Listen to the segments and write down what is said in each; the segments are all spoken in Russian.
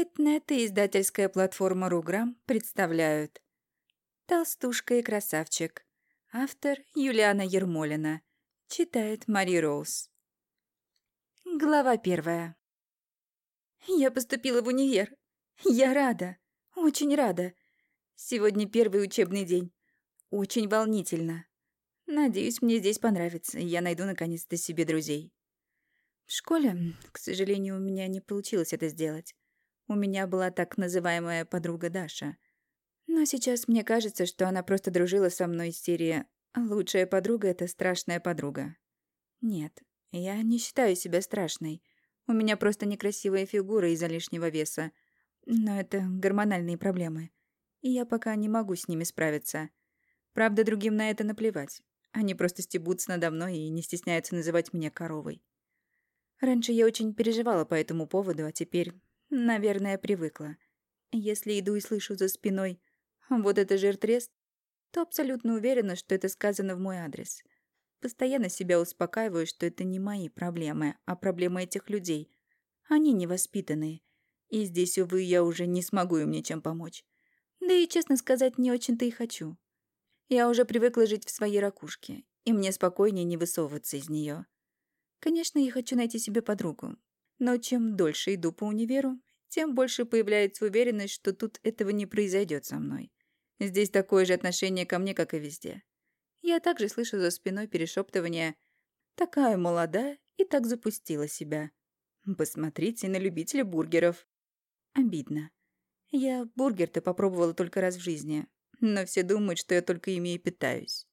Литнет и издательская платформа «Руграм» представляют «Толстушка и красавчик». Автор Юлиана Ермолина. Читает Мари Роуз. Глава первая. Я поступила в универ. Я рада. Очень рада. Сегодня первый учебный день. Очень волнительно. Надеюсь, мне здесь понравится, и я найду наконец-то себе друзей. В школе, к сожалению, у меня не получилось это сделать. У меня была так называемая подруга Даша. Но сейчас мне кажется, что она просто дружила со мной из серии «Лучшая подруга — это страшная подруга». Нет, я не считаю себя страшной. У меня просто некрасивая фигура из-за лишнего веса. Но это гормональные проблемы. И я пока не могу с ними справиться. Правда, другим на это наплевать. Они просто стебутся надо мной и не стесняются называть меня коровой. Раньше я очень переживала по этому поводу, а теперь Наверное, привыкла. Если иду и слышу за спиной «вот это жиртрест», то абсолютно уверена, что это сказано в мой адрес. Постоянно себя успокаиваю, что это не мои проблемы, а проблемы этих людей. Они невоспитанные. И здесь, увы, я уже не смогу им ничем помочь. Да и, честно сказать, не очень-то и хочу. Я уже привыкла жить в своей ракушке, и мне спокойнее не высовываться из нее. Конечно, я хочу найти себе подругу, но чем дольше иду по универу, тем больше появляется уверенность, что тут этого не произойдет со мной. Здесь такое же отношение ко мне, как и везде. Я также слышу за спиной перешептывание «такая молодая и так запустила себя». Посмотрите на любителя бургеров. Обидно. Я бургер-то попробовала только раз в жизни, но все думают, что я только ими и питаюсь.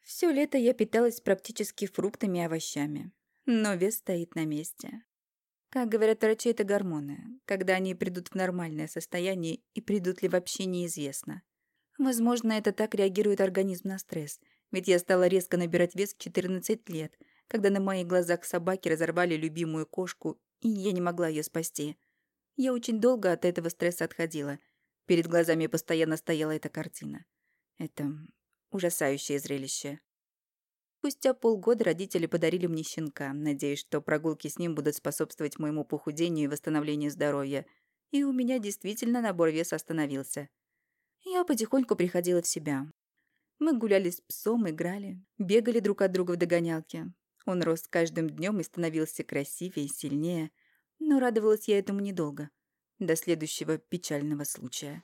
Все лето я питалась практически фруктами и овощами, но вес стоит на месте. Как говорят врачи, это гормоны. Когда они придут в нормальное состояние и придут ли вообще неизвестно. Возможно, это так реагирует организм на стресс. Ведь я стала резко набирать вес в 14 лет, когда на моих глазах собаки разорвали любимую кошку, и я не могла ее спасти. Я очень долго от этого стресса отходила. Перед глазами постоянно стояла эта картина. Это ужасающее зрелище. Спустя полгода родители подарили мне щенка, надеясь, что прогулки с ним будут способствовать моему похудению и восстановлению здоровья. И у меня действительно набор веса остановился. Я потихоньку приходила в себя. Мы гуляли с псом, играли, бегали друг от друга в догонялке. Он рос с каждым днем и становился красивее и сильнее. Но радовалась я этому недолго. До следующего печального случая.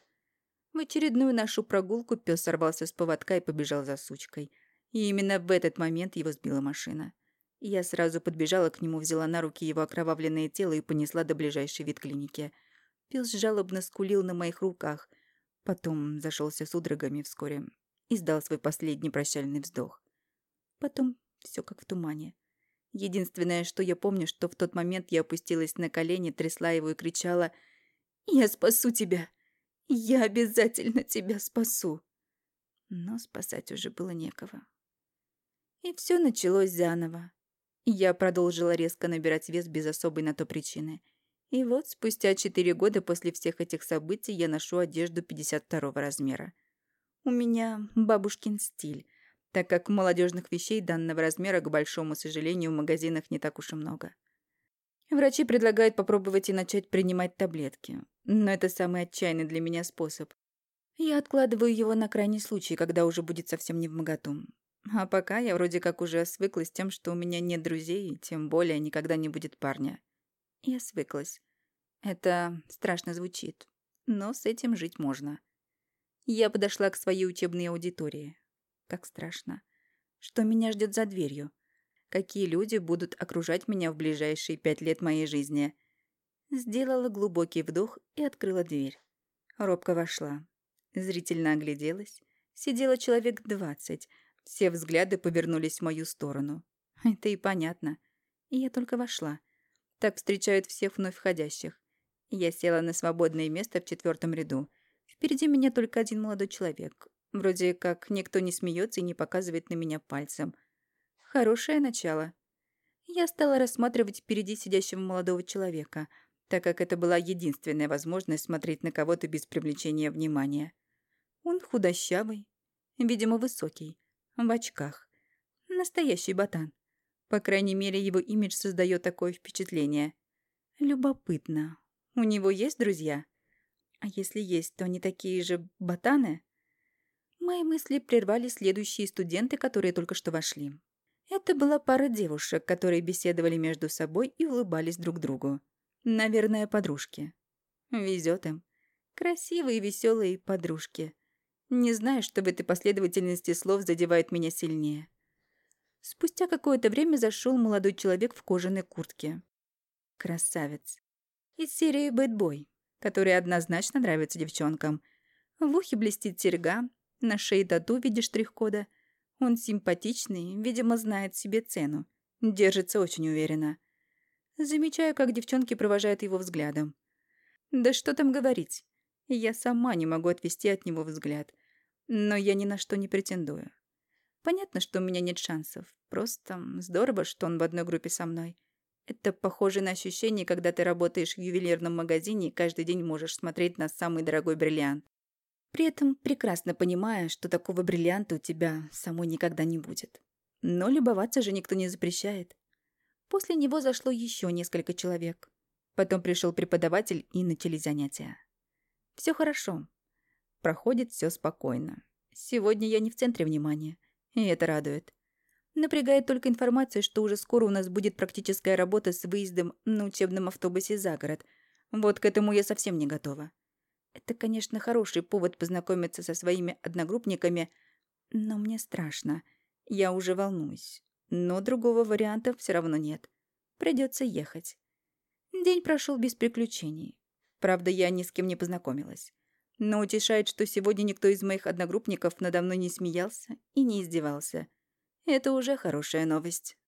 В очередную нашу прогулку пес сорвался с поводка и побежал за сучкой – и именно в этот момент его сбила машина. Я сразу подбежала к нему, взяла на руки его окровавленное тело и понесла до ближайшей ветклиники. Пес жалобно скулил на моих руках. Потом зашелся судорогами вскоре и сдал свой последний прощальный вздох. Потом все как в тумане. Единственное, что я помню, что в тот момент я опустилась на колени, трясла его и кричала «Я спасу тебя! Я обязательно тебя спасу!» Но спасать уже было некого. И все началось заново. Я продолжила резко набирать вес без особой на то причины. И вот спустя четыре года после всех этих событий я ношу одежду 52 размера. У меня бабушкин стиль, так как молодежных вещей данного размера, к большому сожалению, в магазинах не так уж и много. Врачи предлагают попробовать и начать принимать таблетки, но это самый отчаянный для меня способ. Я откладываю его на крайний случай, когда уже будет совсем не в моготу. А пока я вроде как уже свыклась с тем, что у меня нет друзей, и тем более никогда не будет парня. Я свыклась. Это страшно звучит, но с этим жить можно. Я подошла к своей учебной аудитории. Как страшно. Что меня ждет за дверью? Какие люди будут окружать меня в ближайшие пять лет моей жизни? Сделала глубокий вдох и открыла дверь. Робко вошла. Зрительно огляделась. Сидело человек двадцать — все взгляды повернулись в мою сторону. Это и понятно. я только вошла. Так встречают всех вновь входящих. Я села на свободное место в четвертом ряду. Впереди меня только один молодой человек. Вроде как никто не смеется и не показывает на меня пальцем. Хорошее начало. Я стала рассматривать впереди сидящего молодого человека, так как это была единственная возможность смотреть на кого-то без привлечения внимания. Он худощавый, видимо, высокий, в очках. Настоящий ботан. По крайней мере, его имидж создает такое впечатление. Любопытно. У него есть друзья? А если есть, то они такие же ботаны? Мои мысли прервали следующие студенты, которые только что вошли. Это была пара девушек, которые беседовали между собой и улыбались друг другу. Наверное, подружки. Везет им. Красивые веселые подружки. Не знаю, что в этой последовательности слов задевает меня сильнее. Спустя какое-то время зашел молодой человек в кожаной куртке. Красавец. Из серии «Бэтбой», который однозначно нравится девчонкам. В ухе блестит серьга, на шее тату в виде штрих-кода. Он симпатичный, видимо, знает себе цену. Держится очень уверенно. Замечаю, как девчонки провожают его взглядом. Да что там говорить. Я сама не могу отвести от него взгляд. Но я ни на что не претендую. Понятно, что у меня нет шансов. Просто здорово, что он в одной группе со мной. Это похоже на ощущение, когда ты работаешь в ювелирном магазине и каждый день можешь смотреть на самый дорогой бриллиант. При этом прекрасно понимая, что такого бриллианта у тебя самой никогда не будет. Но любоваться же никто не запрещает. После него зашло еще несколько человек. Потом пришел преподаватель и начались занятия. Все хорошо. Проходит все спокойно. Сегодня я не в центре внимания, и это радует. Напрягает только информация, что уже скоро у нас будет практическая работа с выездом на учебном автобусе за город. Вот к этому я совсем не готова. Это, конечно, хороший повод познакомиться со своими одногруппниками, но мне страшно. Я уже волнуюсь. Но другого варианта все равно нет. Придется ехать. День прошел без приключений. Правда, я ни с кем не познакомилась. Но утешает, что сегодня никто из моих одногруппников надо мной не смеялся и не издевался. Это уже хорошая новость.